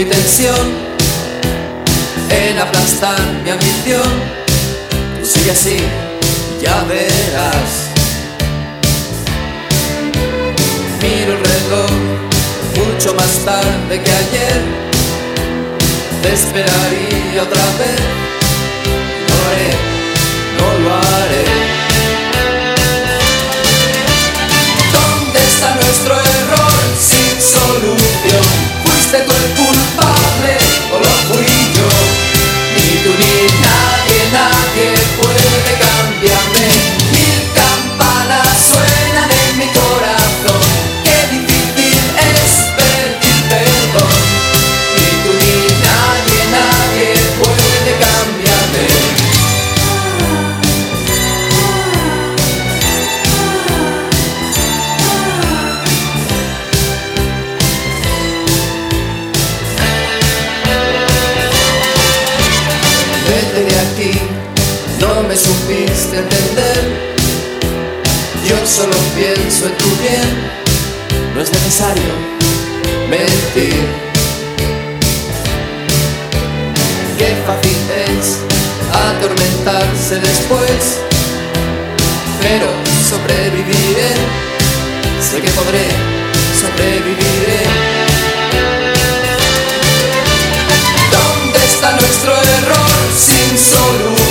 mi tensión, en aplastar mi ambición. Tú sigue así, ya verás. Miro el reloj mucho más tarde que ayer. Te esperaría otra vez. entender. Yo solo pienso en tu bien, no es necesario mentir. Qué fácil es atormentarse después, pero sobreviviré, sé que podré, sobreviviré. ¿Dónde está nuestro error sin solución?